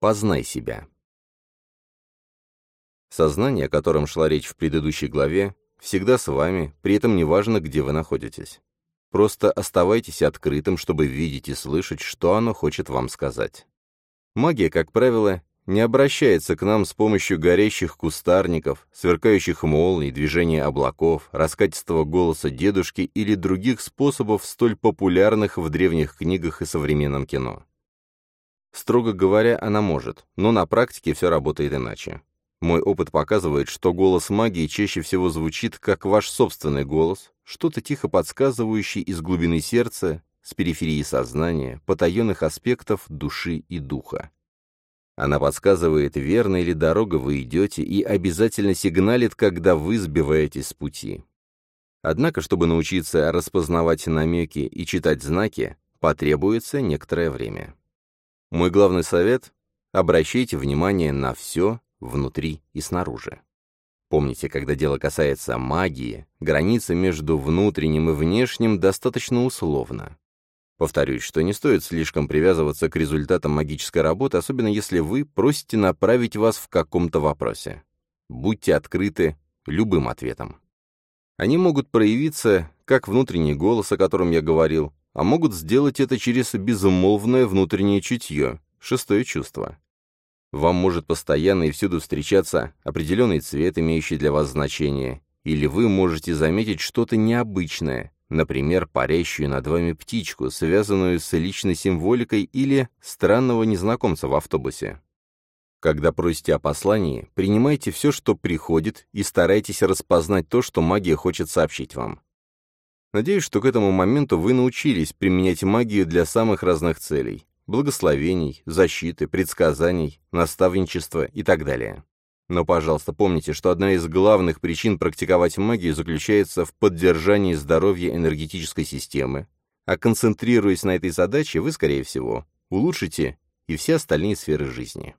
Познай себя. Сознание, о котором шла речь в предыдущей главе, всегда с вами, при этом неважно, где вы находитесь. Просто оставайтесь открытым, чтобы видеть и слышать, что оно хочет вам сказать. Магия, как правило, не обращается к нам с помощью горящих кустарников, сверкающих молний, движения облаков, раскатистого голоса дедушки или других способов, столь популярных в древних книгах и современном кино. Строго говоря, она может, но на практике все работает иначе. Мой опыт показывает, что голос магии чаще всего звучит как ваш собственный голос, что-то тихо подсказывающее из глубины сердца, с периферии сознания, потаенных аспектов души и духа. Она подсказывает, верно или дорога вы идете, и обязательно сигналит, когда вы сбиваетесь с пути. Однако, чтобы научиться распознавать намеки и читать знаки, потребуется некоторое время. Мой главный совет — обращайте внимание на все внутри и снаружи. Помните, когда дело касается магии, граница между внутренним и внешним достаточно условна. Повторюсь, что не стоит слишком привязываться к результатам магической работы, особенно если вы просите направить вас в каком-то вопросе. Будьте открыты любым ответом. Они могут проявиться, как внутренний голос, о котором я говорил, а могут сделать это через безумолвное внутреннее чутье, шестое чувство. Вам может постоянно и всюду встречаться определенный цвет, имеющий для вас значение, или вы можете заметить что-то необычное, Например, парящую над вами птичку, связанную с личной символикой или странного незнакомца в автобусе. Когда просите о послании, принимайте все, что приходит, и старайтесь распознать то, что магия хочет сообщить вам. Надеюсь, что к этому моменту вы научились применять магию для самых разных целей – благословений, защиты, предсказаний, наставничества и так далее. Но, пожалуйста, помните, что одна из главных причин практиковать магию заключается в поддержании здоровья энергетической системы, а концентрируясь на этой задаче, вы, скорее всего, улучшите и все остальные сферы жизни.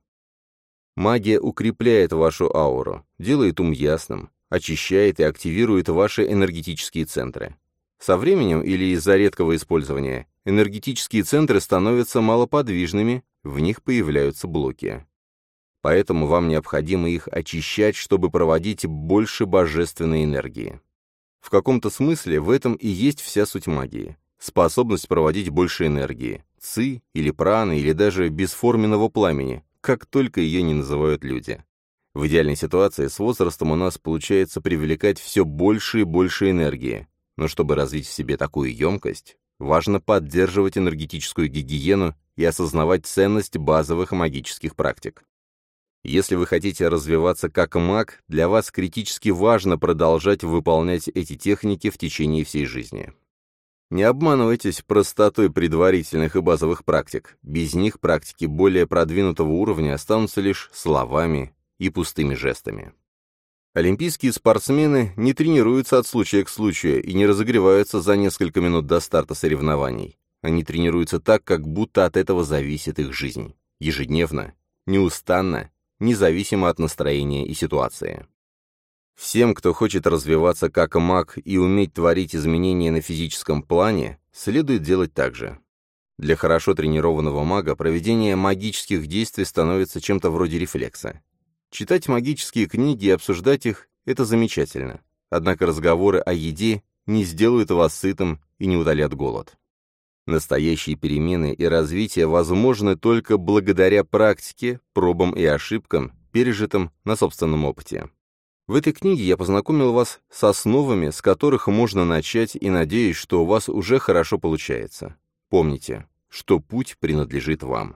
Магия укрепляет вашу ауру, делает ум ясным, очищает и активирует ваши энергетические центры. Со временем или из-за редкого использования энергетические центры становятся малоподвижными, в них появляются блоки. Поэтому вам необходимо их очищать, чтобы проводить больше божественной энергии. В каком-то смысле в этом и есть вся суть магии. Способность проводить больше энергии, ци или праны, или даже бесформенного пламени, как только ее не называют люди. В идеальной ситуации с возрастом у нас получается привлекать все больше и больше энергии, но чтобы развить в себе такую емкость, важно поддерживать энергетическую гигиену и осознавать ценность базовых магических практик. Если вы хотите развиваться как маг, для вас критически важно продолжать выполнять эти техники в течение всей жизни. Не обманывайтесь простотой предварительных и базовых практик. Без них практики более продвинутого уровня останутся лишь словами и пустыми жестами. Олимпийские спортсмены не тренируются от случая к случаю и не разогреваются за несколько минут до старта соревнований. Они тренируются так, как будто от этого зависит их жизнь. Ежедневно, неустанно независимо от настроения и ситуации. Всем, кто хочет развиваться как маг и уметь творить изменения на физическом плане, следует делать так же. Для хорошо тренированного мага проведение магических действий становится чем-то вроде рефлекса. Читать магические книги и обсуждать их – это замечательно. Однако разговоры о еде не сделают вас сытым и не удалят голод. Настоящие перемены и развитие возможны только благодаря практике, пробам и ошибкам, пережитым на собственном опыте. В этой книге я познакомил вас с основами, с которых можно начать, и надеюсь, что у вас уже хорошо получается. Помните, что путь принадлежит вам.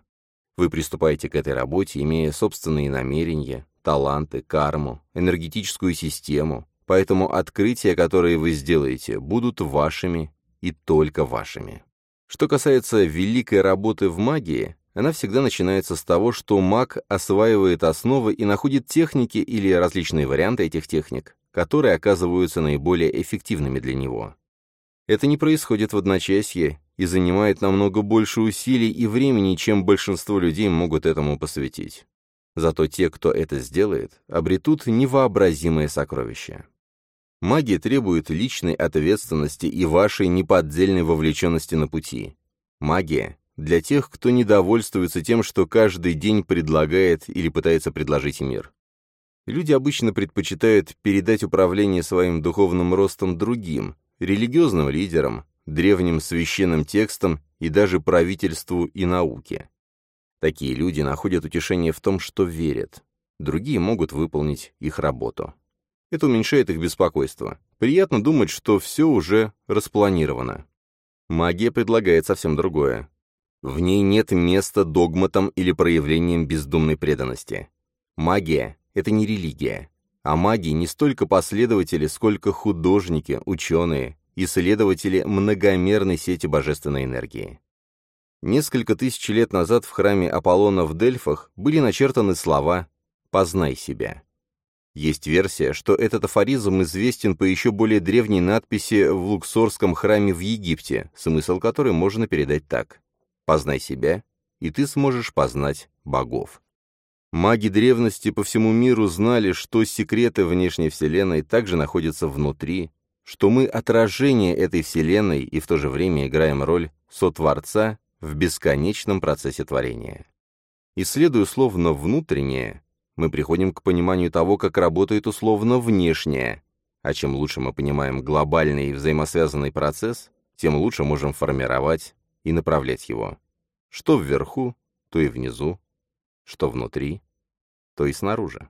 Вы приступаете к этой работе, имея собственные намерения, таланты, карму, энергетическую систему, поэтому открытия, которые вы сделаете, будут вашими и только вашими. Что касается великой работы в магии, она всегда начинается с того, что маг осваивает основы и находит техники или различные варианты этих техник, которые оказываются наиболее эффективными для него. Это не происходит в одночасье и занимает намного больше усилий и времени, чем большинство людей могут этому посвятить. Зато те, кто это сделает, обретут невообразимое сокровище. Магия требует личной ответственности и вашей неподдельной вовлеченности на пути. Магия для тех, кто недовольствуется тем, что каждый день предлагает или пытается предложить мир. Люди обычно предпочитают передать управление своим духовным ростом другим, религиозным лидерам, древним священным текстам и даже правительству и науке. Такие люди находят утешение в том, что верят. Другие могут выполнить их работу. Это уменьшает их беспокойство. Приятно думать, что все уже распланировано. Магия предлагает совсем другое. В ней нет места догматам или проявлениям бездумной преданности. Магия — это не религия. А маги не столько последователи, сколько художники, ученые, исследователи многомерной сети божественной энергии. Несколько тысяч лет назад в храме Аполлона в Дельфах были начертаны слова «познай себя». Есть версия, что этот афоризм известен по еще более древней надписи в Луксорском храме в Египте, смысл которой можно передать так. «Познай себя, и ты сможешь познать богов». Маги древности по всему миру знали, что секреты внешней Вселенной также находятся внутри, что мы отражение этой Вселенной и в то же время играем роль сотворца в бесконечном процессе творения. Исследуя условно внутреннее, мы приходим к пониманию того, как работает условно внешнее, а чем лучше мы понимаем глобальный и взаимосвязанный процесс, тем лучше можем формировать и направлять его. Что вверху, то и внизу, что внутри, то и снаружи.